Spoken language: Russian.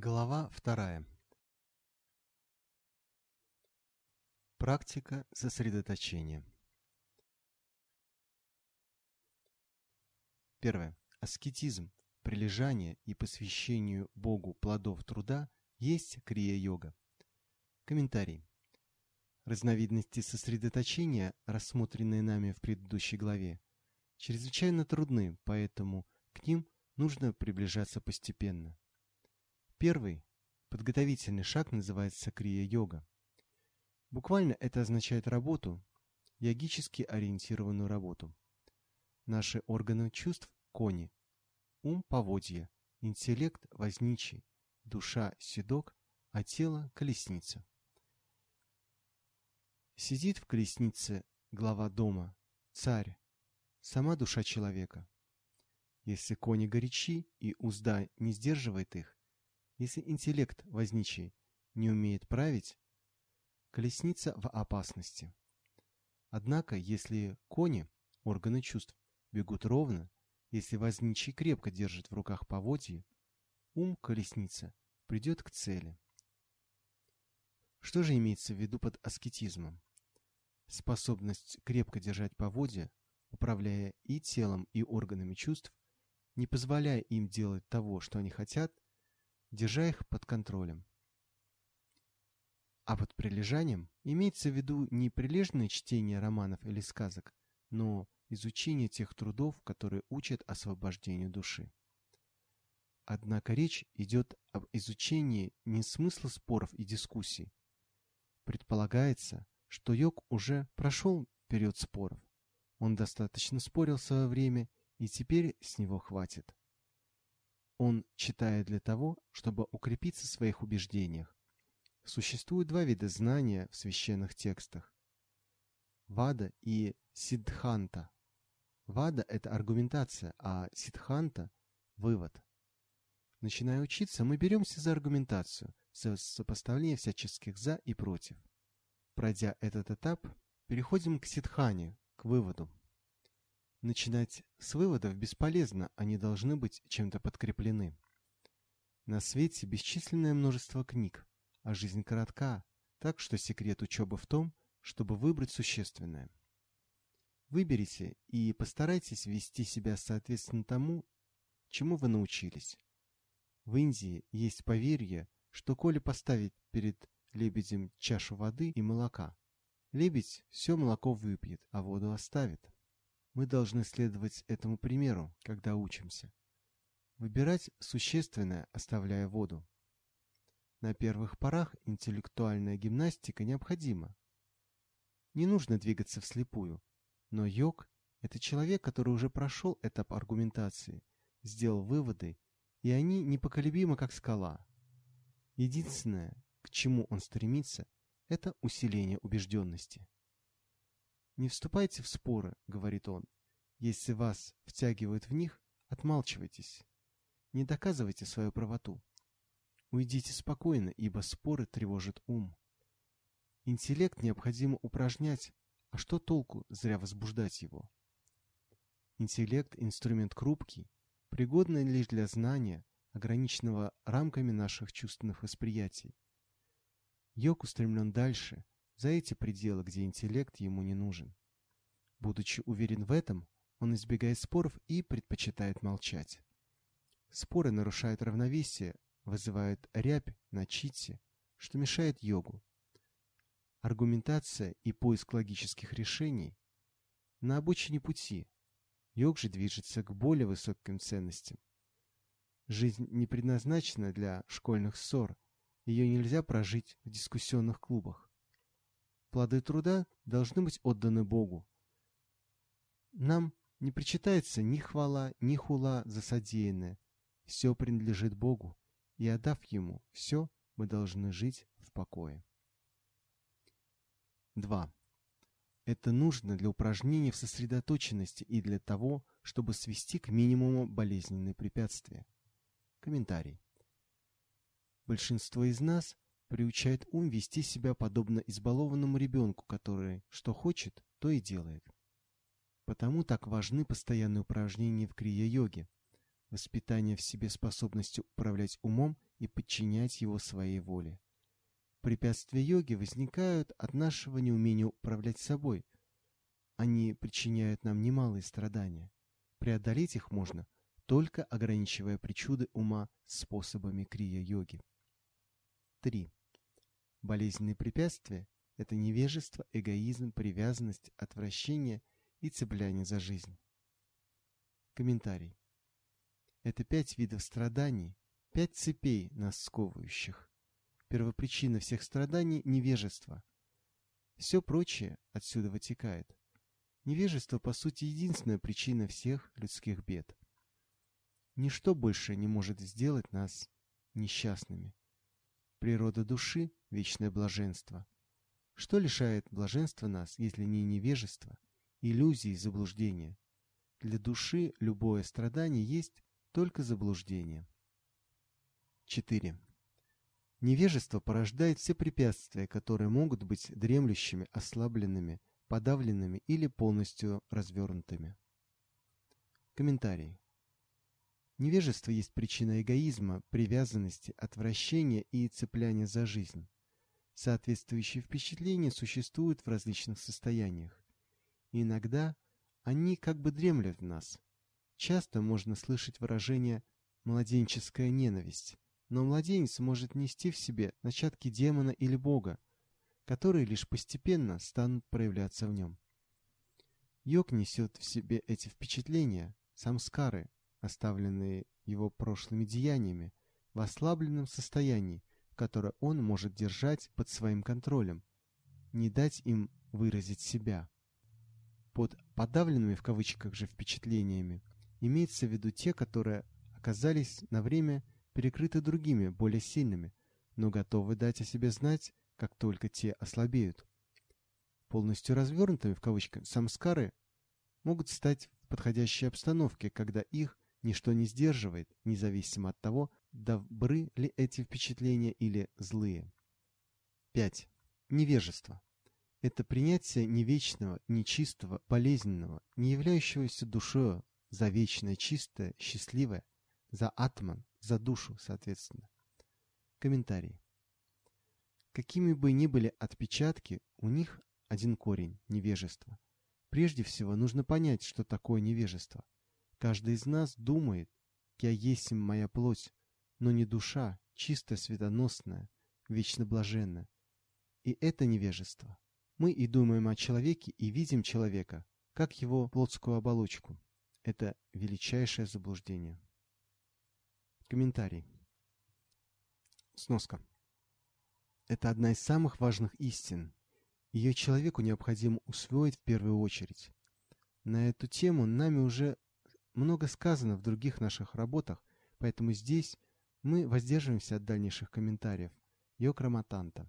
Глава вторая. Практика сосредоточения. Первое. Аскетизм, прилежание и посвящению Богу плодов труда есть крия-йога. Комментарий. Разновидности сосредоточения, рассмотренные нами в предыдущей главе, чрезвычайно трудны, поэтому к ним нужно приближаться постепенно. Первый, подготовительный шаг называется крия-йога. Буквально это означает работу, йогически ориентированную работу. Наши органы чувств – кони, ум – поводья, интеллект – возничий, душа – седок, а тело – колесница. Сидит в колеснице глава дома, царь, сама душа человека. Если кони горячи и узда не сдерживает их, если интеллект возничий не умеет править, колесница в опасности. Однако, если кони, органы чувств, бегут ровно, если возничий крепко держит в руках поводье, ум колесница придет к цели. Что же имеется в виду под аскетизмом? Способность крепко держать поводья, управляя и телом, и органами чувств, не позволяя им делать того, что они хотят – держа их под контролем. А под прилежанием имеется в виду не прилежное чтение романов или сказок, но изучение тех трудов, которые учат освобождению души. Однако речь идет об изучении не смысла споров и дискуссий. Предполагается, что йог уже прошел период споров. Он достаточно спорил в свое время, и теперь с него хватит. Он читает для того, чтобы укрепиться в своих убеждениях. Существует два вида знания в священных текстах. Вада и Сиддханта. Вада – это аргументация, а Сиддханта – вывод. Начиная учиться, мы беремся за аргументацию, за сопоставление всяческих «за» и «против». Пройдя этот этап, переходим к Сиддхане, к выводу. Начинать с выводов бесполезно, они должны быть чем-то подкреплены. На свете бесчисленное множество книг, а жизнь коротка, так что секрет учебы в том, чтобы выбрать существенное. Выберите и постарайтесь вести себя соответственно тому, чему вы научились. В Индии есть поверье, что коли поставить перед лебедем чашу воды и молока, лебедь все молоко выпьет, а воду оставит. Мы должны следовать этому примеру, когда учимся. Выбирать существенное, оставляя воду. На первых порах интеллектуальная гимнастика необходима. Не нужно двигаться вслепую, но йог – это человек, который уже прошел этап аргументации, сделал выводы, и они непоколебимы, как скала. Единственное, к чему он стремится, это усиление убежденности. «Не вступайте в споры», — говорит он. «Если вас втягивают в них, отмалчивайтесь. Не доказывайте свою правоту. Уйдите спокойно, ибо споры тревожат ум. Интеллект необходимо упражнять, а что толку зря возбуждать его? Интеллект – инструмент крупкий, пригодный лишь для знания, ограниченного рамками наших чувственных восприятий. Йог устремлен дальше – за эти пределы, где интеллект ему не нужен. Будучи уверен в этом, он избегает споров и предпочитает молчать. Споры нарушают равновесие, вызывают рябь на читте, что мешает йогу. Аргументация и поиск логических решений на обочине пути. Йог же движется к более высоким ценностям. Жизнь не предназначена для школьных ссор, ее нельзя прожить в дискуссионных клубах. Плоды труда должны быть отданы Богу. Нам не причитается ни хвала, ни хула за содеянное. Все принадлежит Богу, и отдав Ему все, мы должны жить в покое. 2. Это нужно для упражнений в сосредоточенности и для того, чтобы свести к минимуму болезненные препятствия. Комментарий. Большинство из нас – приучает ум вести себя подобно избалованному ребенку, который что хочет, то и делает. Потому так важны постоянные упражнения в крия-йоге, воспитание в себе способности управлять умом и подчинять его своей воле. Препятствия йоги возникают от нашего неумения управлять собой. Они причиняют нам немалые страдания. Преодолеть их можно, только ограничивая причуды ума способами крия-йоги. 3. Болезненные препятствия – это невежество, эгоизм, привязанность, отвращение и цепляние за жизнь. Комментарий. Это пять видов страданий, пять цепей нас сковывающих. Первопричина всех страданий – невежество. Все прочее отсюда вытекает. Невежество, по сути, единственная причина всех людских бед. Ничто больше не может сделать нас несчастными. Природа души – вечное блаженство. Что лишает блаженства нас, если не невежество, иллюзии и заблуждения? Для души любое страдание есть только заблуждение. 4. Невежество порождает все препятствия, которые могут быть дремлющими, ослабленными, подавленными или полностью развернутыми. Комментарий. Невежество есть причина эгоизма, привязанности, отвращения и цепляния за жизнь. Соответствующие впечатления существуют в различных состояниях. Иногда они как бы дремлют в нас. Часто можно слышать выражение «младенческая ненависть», но младенец может нести в себе начатки демона или бога, которые лишь постепенно станут проявляться в нем. Йог несет в себе эти впечатления, самскары, оставленные его прошлыми деяниями, в ослабленном состоянии, которое он может держать под своим контролем, не дать им выразить себя. Под подавленными в кавычках же впечатлениями имеется в виду те, которые оказались на время перекрыты другими, более сильными, но готовы дать о себе знать, как только те ослабеют. Полностью развернутыми, в кавычках, самскары могут стать в подходящей обстановке, когда их ничто не сдерживает, независимо от того, добры ли эти впечатления или злые. 5. Невежество. Это принятие невечного, нечистого, болезненного, не являющегося душою за вечное, чистое, счастливое, за атман, за душу, соответственно. Комментарий. Какими бы ни были отпечатки, у них один корень – невежество. Прежде всего, нужно понять, что такое невежество. Каждый из нас думает «Я есть моя плоть», но не душа, чистая, светоносная, вечно блаженная. И это невежество. Мы и думаем о человеке, и видим человека, как его плотскую оболочку. Это величайшее заблуждение. Комментарий. Сноска. Это одна из самых важных истин. Ее человеку необходимо усвоить в первую очередь. На эту тему нами уже много сказано в других наших работах, поэтому здесь мы воздерживаемся от дальнейших комментариев. Йокраматанта.